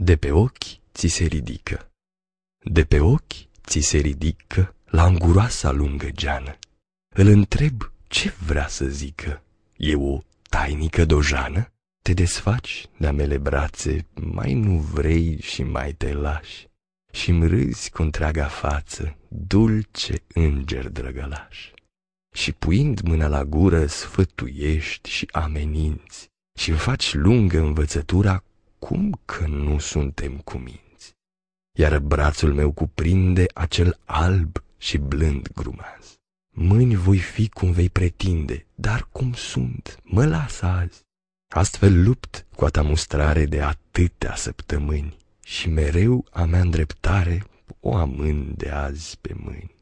De pe ochi ți se ridică, de pe ochi ți se ridică la înguroasa lungă geană. Îl întreb ce vrea să zică, e o tainică dojană? Te desfaci de mele brațe, mai nu vrei și mai te lași și-mi râzi cu întreaga față, dulce înger drăgălaș. Și puind mâna la gură, sfătuiești și ameninți și-mi faci lungă învățătura cum că nu suntem cuminți. Iar brațul meu cuprinde acel alb și blând grumaz. Mâini voi fi cum vei pretinde, dar cum sunt, mă las azi. Astfel lupt cu a ta mustrare de atâtea săptămâni și mereu a mea îndreptare o amân de azi pe mâini.